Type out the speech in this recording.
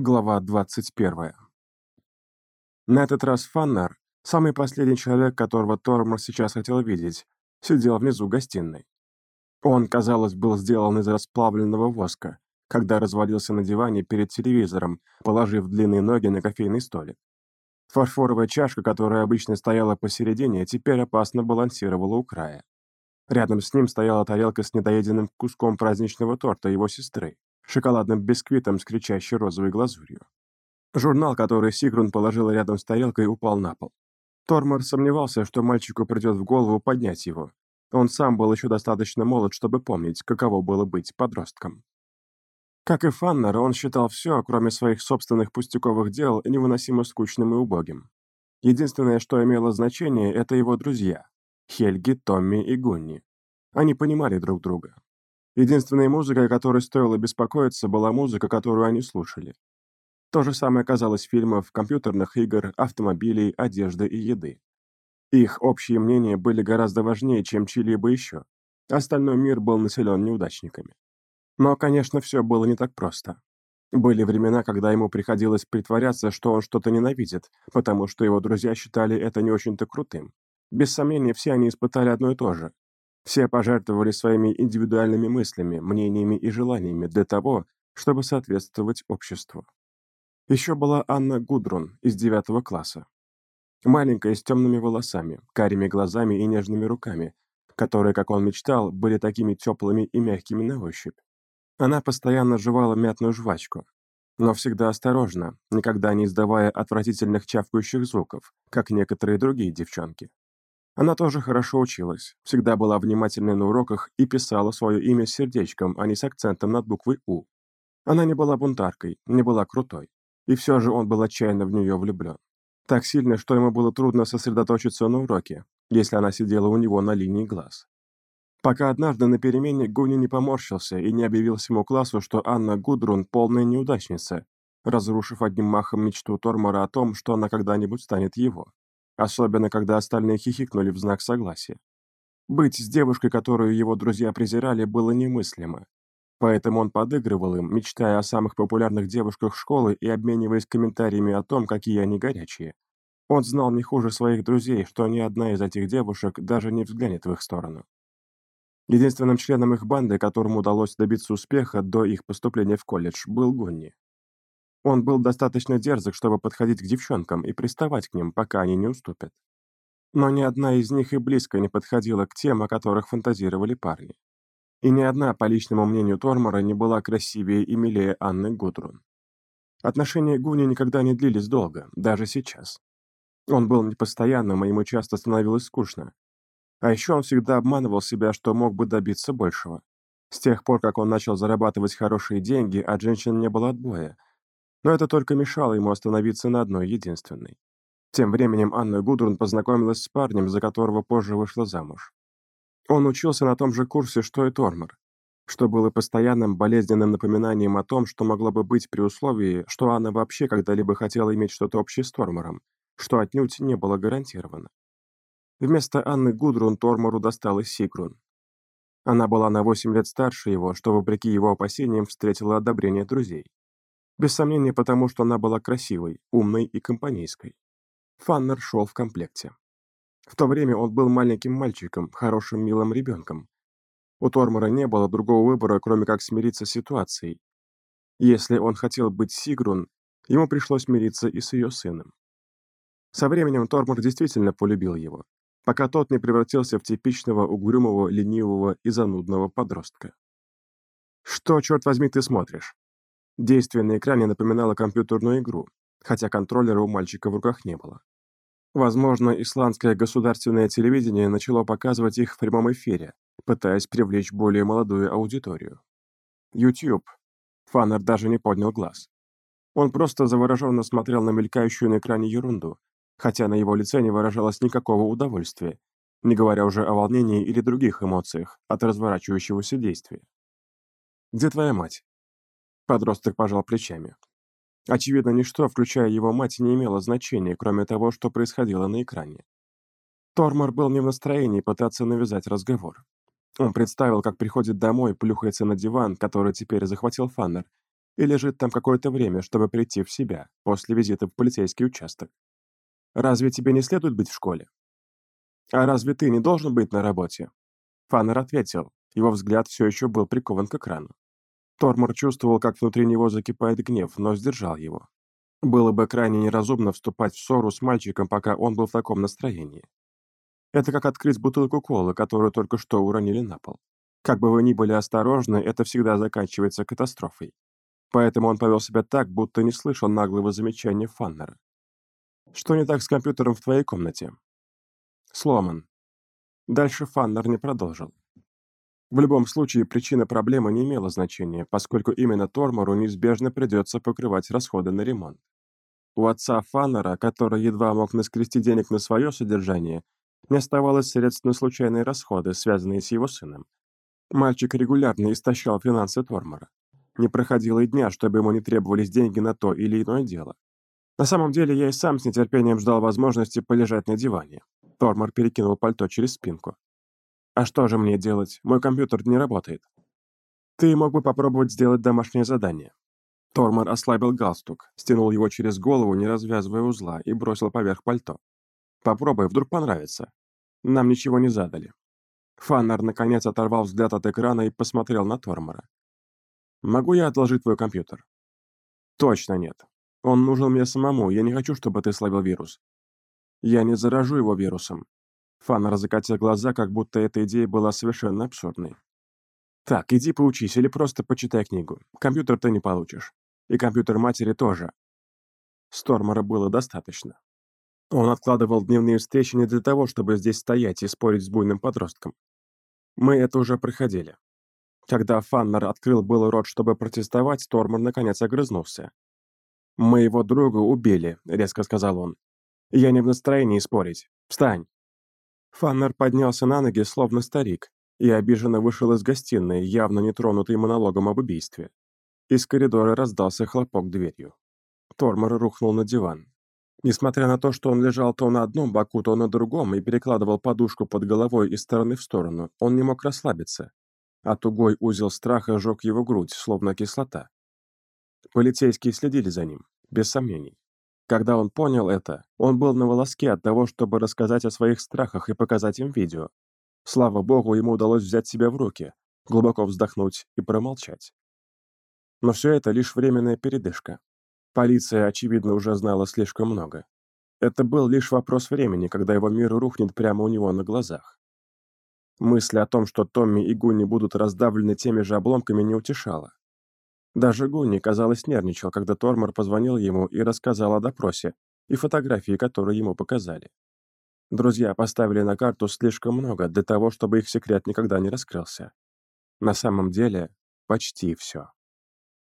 Глава 21. На этот раз Фаннер, самый последний человек, которого Тормор сейчас хотел видеть, сидел внизу гостиной. Он, казалось, был сделан из расплавленного воска, когда развалился на диване перед телевизором, положив длинные ноги на кофейный столик. Фарфоровая чашка, которая обычно стояла посередине, теперь опасно балансировала у края. Рядом с ним стояла тарелка с недоеденным куском праздничного торта его сестры, шоколадным бисквитом с кричащей розовой глазурью. Журнал, который Сигрун положила рядом с тарелкой, упал на пол. Тормор сомневался, что мальчику придет в голову поднять его. Он сам был еще достаточно молод, чтобы помнить, каково было быть подростком. Как и Фаннер, он считал все, кроме своих собственных пустяковых дел, невыносимо скучным и убогим. Единственное, что имело значение, это его друзья — Хельги, Томми и Гунни. Они понимали друг друга. Единственной музыкой, о которой стоило беспокоиться, была музыка, которую они слушали. То же самое казалось фильмов, компьютерных игр, автомобилей, одежды и еды. Их общие мнения были гораздо важнее, чем чьи-либо еще. Остальной мир был населен неудачниками. Но, конечно, все было не так просто. Были времена, когда ему приходилось притворяться, что он что-то ненавидит, потому что его друзья считали это не очень-то крутым. Без сомнения, все они испытали одно и то же все пожертвовали своими индивидуальными мыслями, мнениями и желаниями для того, чтобы соответствовать обществу. Еще была Анна Гудрун из девятого класса. Маленькая, с темными волосами, карими глазами и нежными руками, которые, как он мечтал, были такими теплыми и мягкими на ощупь. Она постоянно жевала мятную жвачку, но всегда осторожно, никогда не издавая отвратительных чавкающих звуков, как некоторые другие девчонки. Она тоже хорошо училась, всегда была внимательной на уроках и писала свое имя с сердечком, а не с акцентом над буквой «У». Она не была бунтаркой, не была крутой. И все же он был отчаянно в нее влюблен. Так сильно, что ему было трудно сосредоточиться на уроке, если она сидела у него на линии глаз. Пока однажды на перемене Гуни не поморщился и не объявил всему классу, что Анна Гудрун – полная неудачница, разрушив одним махом мечту Тормора о том, что она когда-нибудь станет его особенно когда остальные хихикнули в знак согласия. Быть с девушкой, которую его друзья презирали, было немыслимо. Поэтому он подыгрывал им, мечтая о самых популярных девушках школы и обмениваясь комментариями о том, какие они горячие. Он знал не хуже своих друзей, что ни одна из этих девушек даже не взглянет в их сторону. Единственным членом их банды, которому удалось добиться успеха до их поступления в колледж, был Гонни. Он был достаточно дерзок, чтобы подходить к девчонкам и приставать к ним, пока они не уступят. Но ни одна из них и близко не подходила к тем, о которых фантазировали парни. И ни одна, по личному мнению Тормора, не была красивее и милее Анны Гудрун. Отношения Гуни никогда не длились долго, даже сейчас. Он был непостоянным, и ему часто становилось скучно. А еще он всегда обманывал себя, что мог бы добиться большего. С тех пор, как он начал зарабатывать хорошие деньги, от женщин не было отбоя, но это только мешало ему остановиться на одной единственной. Тем временем Анна Гудрун познакомилась с парнем, за которого позже вышла замуж. Он учился на том же курсе, что и Тормор, что было постоянным болезненным напоминанием о том, что могло бы быть при условии, что Анна вообще когда-либо хотела иметь что-то общее с Тормором, что отнюдь не было гарантировано. Вместо Анны Гудрун Тормору досталась Сигрун. Она была на 8 лет старше его, что, вопреки его опасениям, встретила одобрение друзей. Без сомнения потому, что она была красивой, умной и компанейской. Фаннер шел в комплекте. В то время он был маленьким мальчиком, хорошим милым ребенком. У Тормора не было другого выбора, кроме как смириться с ситуацией. Если он хотел быть Сигрун, ему пришлось мириться и с ее сыном. Со временем Тормор действительно полюбил его, пока тот не превратился в типичного угрюмого, ленивого и занудного подростка. «Что, черт возьми, ты смотришь?» Действие на экране напоминало компьютерную игру, хотя контроллера у мальчика в руках не было. Возможно, исландское государственное телевидение начало показывать их в прямом эфире, пытаясь привлечь более молодую аудиторию. YouTube. Фаннер даже не поднял глаз. Он просто завороженно смотрел на мелькающую на экране ерунду, хотя на его лице не выражалось никакого удовольствия, не говоря уже о волнении или других эмоциях от разворачивающегося действия. «Где твоя мать?» Подросток пожал плечами. Очевидно, ничто, включая его мать, не имело значения, кроме того, что происходило на экране. Тормор был не в настроении пытаться навязать разговор. Он представил, как приходит домой, плюхается на диван, который теперь захватил Фаннер, и лежит там какое-то время, чтобы прийти в себя после визита в полицейский участок. Разве тебе не следует быть в школе? А разве ты не должен быть на работе? Фаннер ответил. Его взгляд все еще был прикован к экрану. Тормор чувствовал, как внутри него закипает гнев, но сдержал его. Было бы крайне неразумно вступать в ссору с мальчиком, пока он был в таком настроении. Это как открыть бутылку колы, которую только что уронили на пол. Как бы вы ни были осторожны, это всегда заканчивается катастрофой. Поэтому он повел себя так, будто не слышал наглого замечания Фаннера. «Что не так с компьютером в твоей комнате?» «Сломан». Дальше Фаннер не продолжил. В любом случае, причина проблемы не имела значения, поскольку именно Тормору неизбежно придется покрывать расходы на ремонт. У отца Фаннера, который едва мог наскрести денег на свое содержание, не оставалось средств на случайные расходы, связанные с его сыном. Мальчик регулярно истощал финансы Тормора. Не проходило и дня, чтобы ему не требовались деньги на то или иное дело. На самом деле, я и сам с нетерпением ждал возможности полежать на диване. Тормор перекинул пальто через спинку. «А что же мне делать? Мой компьютер не работает». «Ты мог бы попробовать сделать домашнее задание». Тормор ослабил галстук, стянул его через голову, не развязывая узла, и бросил поверх пальто. «Попробуй, вдруг понравится. Нам ничего не задали». Фаннер наконец оторвал взгляд от экрана и посмотрел на Тормора. «Могу я отложить твой компьютер?» «Точно нет. Он нужен мне самому, я не хочу, чтобы ты словил вирус. Я не заражу его вирусом». Фаннер закатил глаза, как будто эта идея была совершенно абсурдной. «Так, иди поучись или просто почитай книгу. Компьютер ты не получишь. И компьютер матери тоже». Стормора было достаточно. Он откладывал дневные встречи не для того, чтобы здесь стоять и спорить с буйным подростком. Мы это уже проходили. Когда Фаннер открыл был рот, чтобы протестовать, Тормор наконец огрызнулся. «Моего друга убили», — резко сказал он. «Я не в настроении спорить. Встань!» Фаннер поднялся на ноги, словно старик, и обиженно вышел из гостиной, явно не тронутый монологом об убийстве. Из коридора раздался хлопок дверью. Тормор рухнул на диван. Несмотря на то, что он лежал то на одном боку, то на другом и перекладывал подушку под головой из стороны в сторону, он не мог расслабиться, а тугой узел страха жег его грудь, словно кислота. Полицейские следили за ним, без сомнений. Когда он понял это, он был на волоске от того, чтобы рассказать о своих страхах и показать им видео. Слава богу, ему удалось взять себя в руки, глубоко вздохнуть и промолчать. Но все это лишь временная передышка. Полиция, очевидно, уже знала слишком много. Это был лишь вопрос времени, когда его мир рухнет прямо у него на глазах. Мысль о том, что Томми и Гунни будут раздавлены теми же обломками, не утешала. Даже Гунни, казалось, нервничал, когда Тормор позвонил ему и рассказал о допросе и фотографии, которые ему показали. Друзья поставили на карту слишком много для того, чтобы их секрет никогда не раскрылся. На самом деле, почти все.